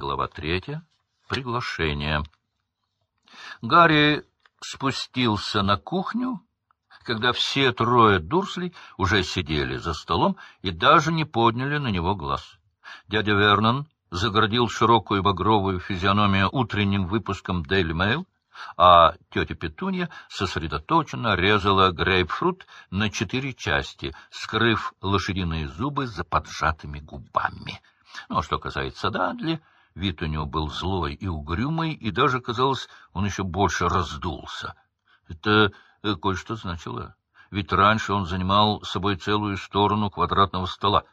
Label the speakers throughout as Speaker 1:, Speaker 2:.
Speaker 1: Глава третья. Приглашение. Гарри спустился на кухню, когда все трое Дурслей уже сидели за столом и даже не подняли на него глаз. Дядя Вернон загородил широкую багровую физиономию утренним выпуском «Дейли Mail, а тетя Петунья сосредоточенно резала грейпфрут на четыре части, скрыв лошадиные зубы за поджатыми губами. Ну, а что касается Дадли, вид у него был злой и угрюмый, и даже, казалось, он еще больше раздулся. Это э, кое-что значило, ведь раньше он занимал собой целую сторону квадратного стола.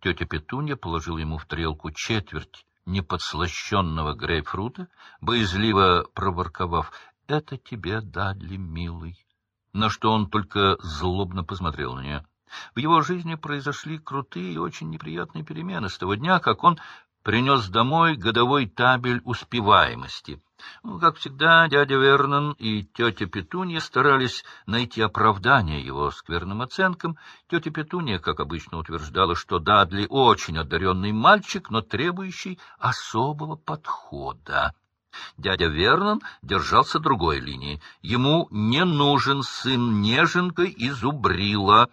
Speaker 1: Тетя Петунья положила ему в тарелку четверть неподслащенного грейпфрута, боязливо проворковав «Это тебе, Дадли, милый», на что он только злобно посмотрел на нее. В его жизни произошли крутые и очень неприятные перемены с того дня, как он принес домой годовой табель успеваемости. Ну, как всегда, дядя Вернон и тетя Петунья старались найти оправдание его скверным оценкам. Тетя Петунья, как обычно, утверждала, что Дадли очень одаренный мальчик, но требующий особого подхода. Дядя Вернон держался другой линии. Ему не нужен сын неженка и зубрила.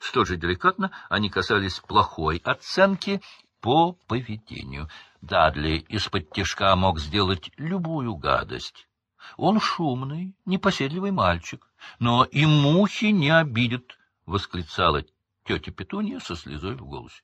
Speaker 1: Столь же деликатно они касались плохой оценки по поведению. Дадли из-под тяжка мог сделать любую гадость. Он шумный, непоседливый мальчик, но и мухи не обидит, — восклицала тетя Петунья со слезой в голосе.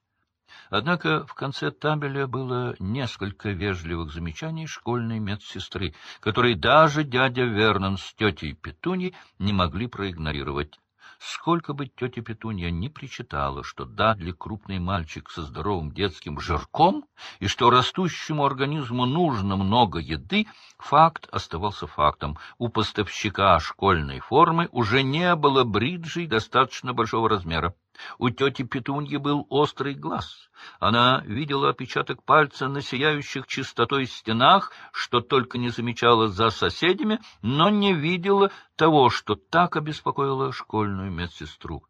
Speaker 1: Однако в конце табеля было несколько вежливых замечаний школьной медсестры, которые даже дядя Вернон с тетей Петуньей не могли проигнорировать. Сколько бы тетя Петунья не причитала, что Дадли крупный мальчик со здоровым детским жирком, и что растущему организму нужно много еды, факт оставался фактом. У поставщика школьной формы уже не было бриджей достаточно большого размера. У тети Петуньи был острый глаз. Она видела отпечаток пальца на сияющих чистотой стенах, что только не замечала за соседями, но не видела того, что так обеспокоило школьную медсестру.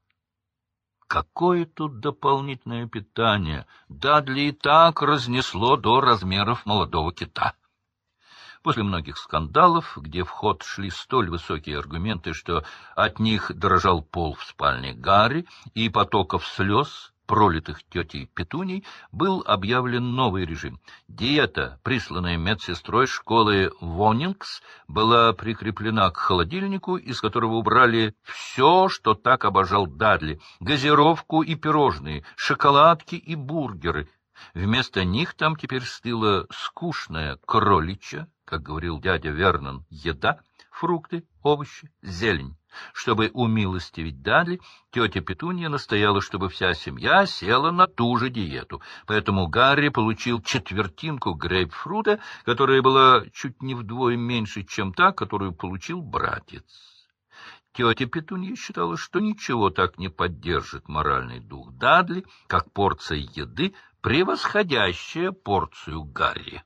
Speaker 1: Какое тут дополнительное питание? Дадли и так разнесло до размеров молодого кита. После многих скандалов, где в ход шли столь высокие аргументы, что от них дрожал пол в спальне Гарри, и потоков слез, пролитых тетей Петуней, был объявлен новый режим. Диета, присланная медсестрой школы Вонингс, была прикреплена к холодильнику, из которого убрали все, что так обожал Дадли — газировку и пирожные, шоколадки и бургеры — Вместо них там теперь стыла скучная кроличья, как говорил дядя Вернон, еда, фрукты, овощи, зелень. Чтобы умилостивить Дадли, тетя Петунья настояла, чтобы вся семья села на ту же диету. Поэтому Гарри получил четвертинку грейпфрута, которая была чуть не вдвое меньше, чем та, которую получил братец. Тетя Петунья считала, что ничего так не поддержит моральный дух Дадли, как порция еды, превосходящая порцию Гарри.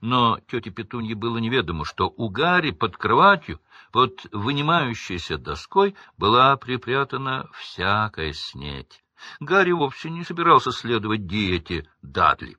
Speaker 1: Но тете Петунье было неведомо, что у Гарри под кроватью, под вынимающейся доской, была припрятана всякая снеть. Гарри вовсе не собирался следовать диете Дадли.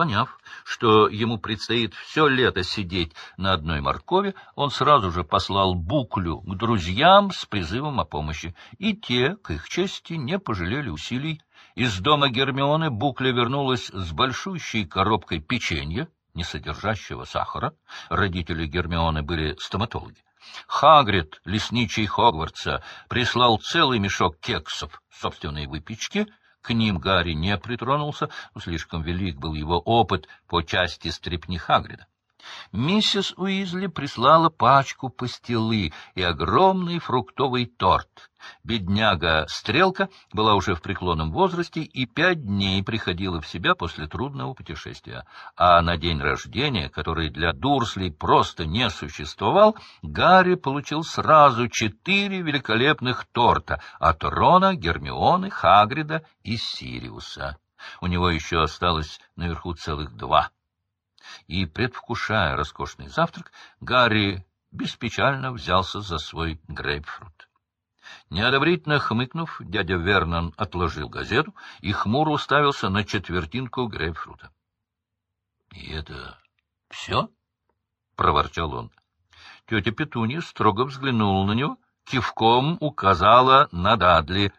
Speaker 1: Поняв, что ему предстоит все лето сидеть на одной моркови, он сразу же послал Буклю к друзьям с призывом о помощи, и те, к их чести, не пожалели усилий. Из дома Гермионы Букля вернулась с большущей коробкой печенья, не содержащего сахара. Родители Гермионы были стоматологи. Хагрид, лесничий Хогвартса, прислал целый мешок кексов собственной выпечки — к ним Гарри не притронулся, слишком велик был его опыт по части стрепни Хагрида. Миссис Уизли прислала пачку пастилы и огромный фруктовый торт. Бедняга Стрелка была уже в преклонном возрасте и пять дней приходила в себя после трудного путешествия. А на день рождения, который для Дурслей просто не существовал, Гарри получил сразу четыре великолепных торта от Рона, Гермионы, Хагрида и Сириуса. У него еще осталось наверху целых два и, предвкушая роскошный завтрак, Гарри беспечально взялся за свой грейпфрут. Неодобрительно хмыкнув, дядя Вернон отложил газету и хмуро уставился на четвертинку грейпфрута. — И это все? — проворчал он. Тетя Петунья строго взглянула на него, кивком указала на Дадли,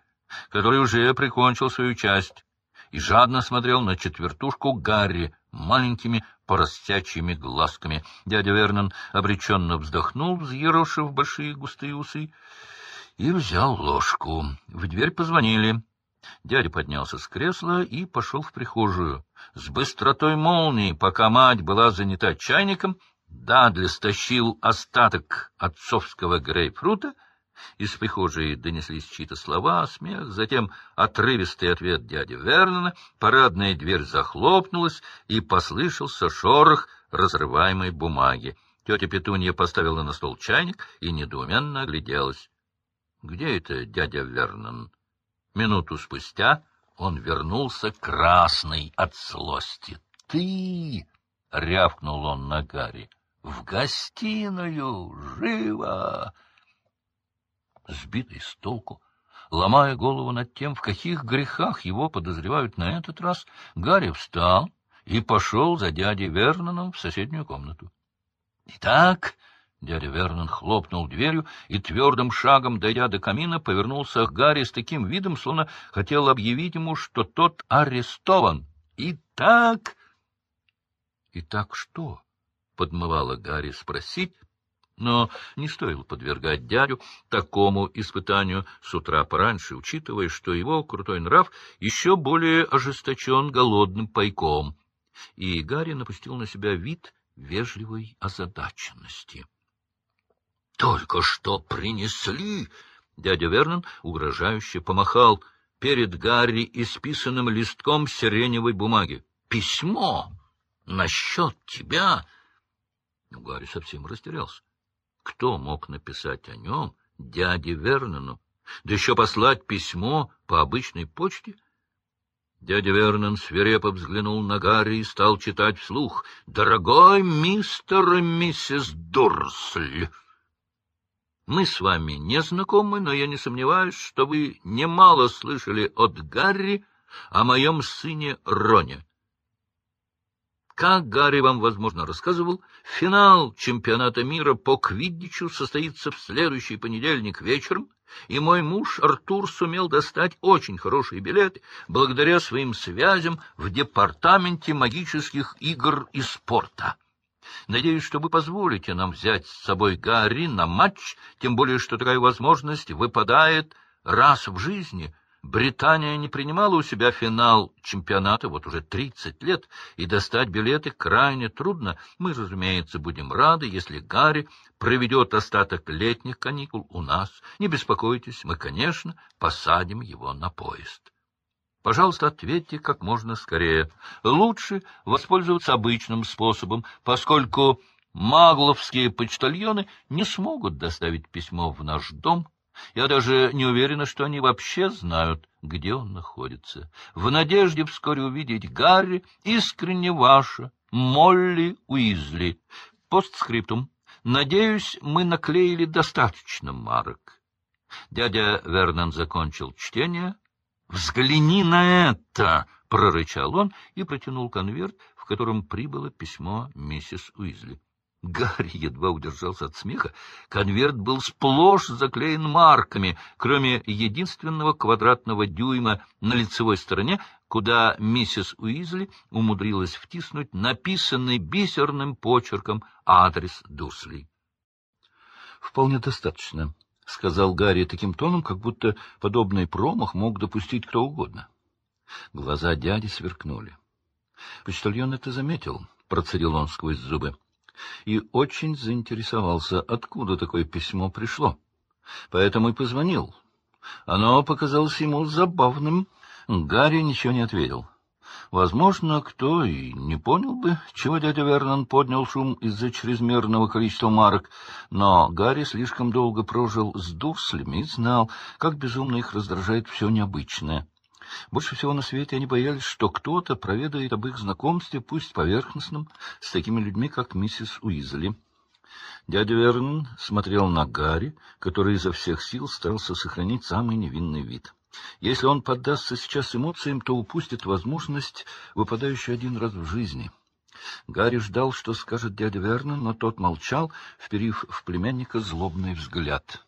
Speaker 1: который уже прикончил свою часть, и жадно смотрел на четвертушку Гарри маленькими поростячьими глазками. Дядя Вернон обреченно вздохнул, взъерошив большие густые усы, и взял ложку. В дверь позвонили. Дядя поднялся с кресла и пошел в прихожую. С быстротой молнии, пока мать была занята чайником, Дадли стащил остаток отцовского грейпфрута, из прихожей донеслись чьи-то слова, смех, затем отрывистый ответ дяди Вернона, парадная дверь захлопнулась, и послышался шорох разрываемой бумаги. Тетя Петунья поставила на стол чайник и недоуменно огляделась. — Где это дядя Вернон? Минуту спустя он вернулся красный от злости. — Ты! — рявкнул он на Гарри. — В гостиную! Живо! Сбитый с толку, ломая голову над тем, в каких грехах его подозревают на этот раз, Гарри встал и пошел за дядей Верноном в соседнюю комнату. — Итак... Дядя Вернон хлопнул дверью и твердым шагом, дойдя до камина, повернулся к Гарри с таким видом, словно хотел объявить ему, что тот арестован. «И так...» «И так что?» — подмывала Гарри спросить, но не стоило подвергать дядю такому испытанию с утра пораньше, учитывая, что его крутой нрав еще более ожесточен голодным пайком. И Гарри напустил на себя вид вежливой озадаченности. Только что принесли! Дядя Вернон угрожающе помахал перед Гарри исписанным листком сиреневой бумаги. Письмо насчет тебя! Но Гарри совсем растерялся. Кто мог написать о нем дяде Вернону? Да еще послать письмо по обычной почте? Дядя Вернон свирепо взглянул на Гарри и стал читать вслух. «Дорогой мистер и миссис Дурсль!» Мы с вами не знакомы, но я не сомневаюсь, что вы немало слышали от Гарри о моем сыне Роне. Как Гарри вам, возможно, рассказывал, финал чемпионата мира по квиддичу состоится в следующий понедельник вечером, и мой муж Артур сумел достать очень хорошие билеты благодаря своим связям в департаменте магических игр и спорта. Надеюсь, что вы позволите нам взять с собой Гарри на матч, тем более, что такая возможность выпадает раз в жизни. Британия не принимала у себя финал чемпионата вот уже 30 лет, и достать билеты крайне трудно. Мы, разумеется, будем рады, если Гарри проведет остаток летних каникул у нас. Не беспокойтесь, мы, конечно, посадим его на поезд. Пожалуйста, ответьте как можно скорее. Лучше воспользоваться обычным способом, поскольку магловские почтальоны не смогут доставить письмо в наш дом. Я даже не уверена, что они вообще знают, где он находится. В надежде вскоре увидеть Гарри, искренне ваша, Молли Уизли. Постскриптум. Надеюсь, мы наклеили достаточно марок. Дядя Вернон закончил чтение — «Взгляни на это!» — прорычал он и протянул конверт, в котором прибыло письмо миссис Уизли. Гарри едва удержался от смеха. Конверт был сплошь заклеен марками, кроме единственного квадратного дюйма на лицевой стороне, куда миссис Уизли умудрилась втиснуть написанный бисерным почерком адрес Дурсли. — Вполне достаточно, — сказал Гарри таким тоном, как будто подобный промах мог допустить кто угодно. Глаза дяди сверкнули. Почтальон это заметил, — процедил он сквозь зубы, и очень заинтересовался, откуда такое письмо пришло. Поэтому и позвонил. Оно показалось ему забавным. Гарри ничего не ответил. Возможно, кто и не понял бы, чего дядя Вернон поднял шум из-за чрезмерного количества марок, но Гарри слишком долго прожил с Дурслями и знал, как безумно их раздражает все необычное. Больше всего на свете они боялись, что кто-то проведает об их знакомстве, пусть поверхностном, с такими людьми, как миссис Уизли. Дядя Вернон смотрел на Гарри, который изо всех сил старался сохранить самый невинный вид. Если он поддастся сейчас эмоциям, то упустит возможность, выпадающую один раз в жизни. Гарри ждал, что скажет дядя Вернон, но тот молчал, вперив в племянника злобный взгляд.